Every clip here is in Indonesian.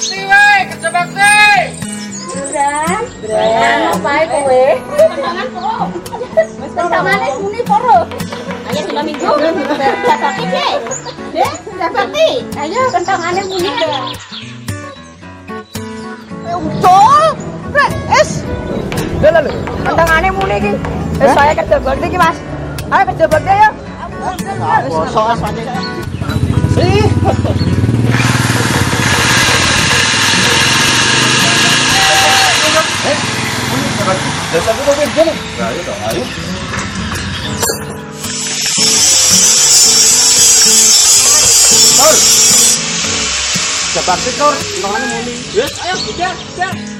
bakti weh, kerja bakti. Bran, Bran, ngapain kowe? Wis kentangane muni poro. Ayo dina minggu. Kerja bakti, Dek. Dek, kerja bakti. Ayo kentangane muni. Ucul. Es. Lho lho. Kentangane muni. Wis saya kerja bakti iki, Mas. Ayo kerja bakti ayo. Bosok asane. Ih. Dasar kita kerja nih. Ayo dong, ayo. Nur. Kerja bakti Nur, kentangane muni. Yes, ayo udah, udah.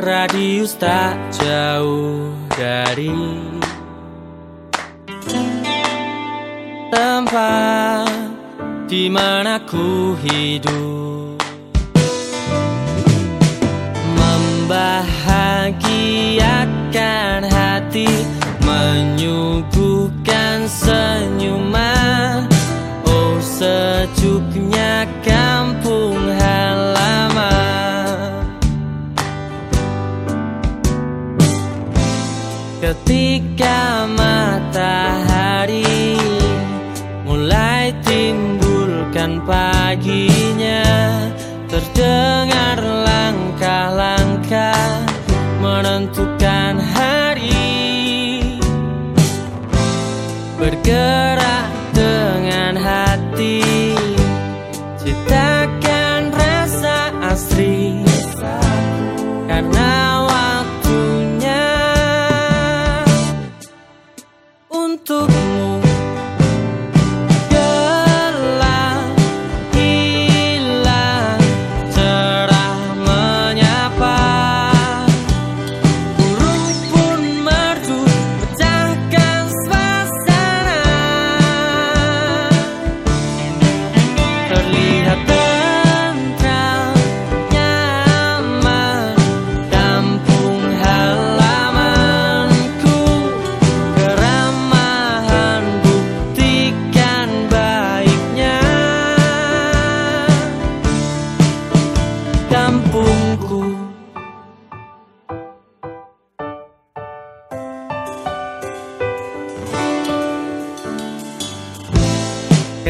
Radius tak jauh dari tempat di mana ku hidup. Membahagiakan hati menyuguhkan senyuman ketika matahari mulai timbulkan paginya terdengar langkah-langkah menentukan hari. Bergerak dengan hati ciptakan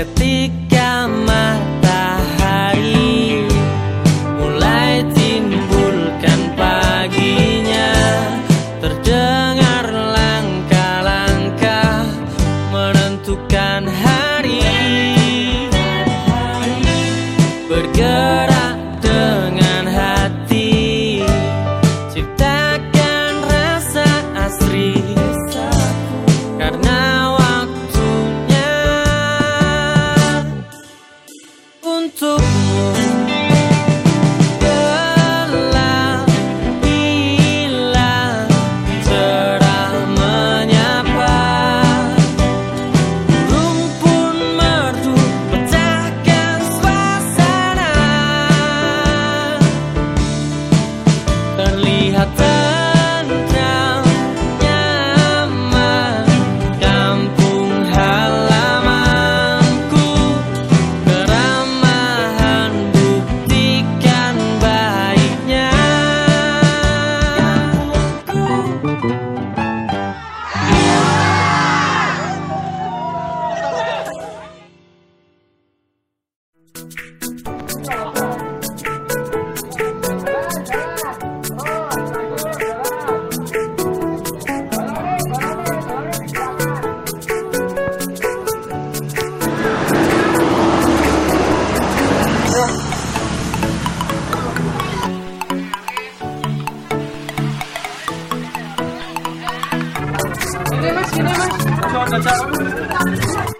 ketika matahari tchau.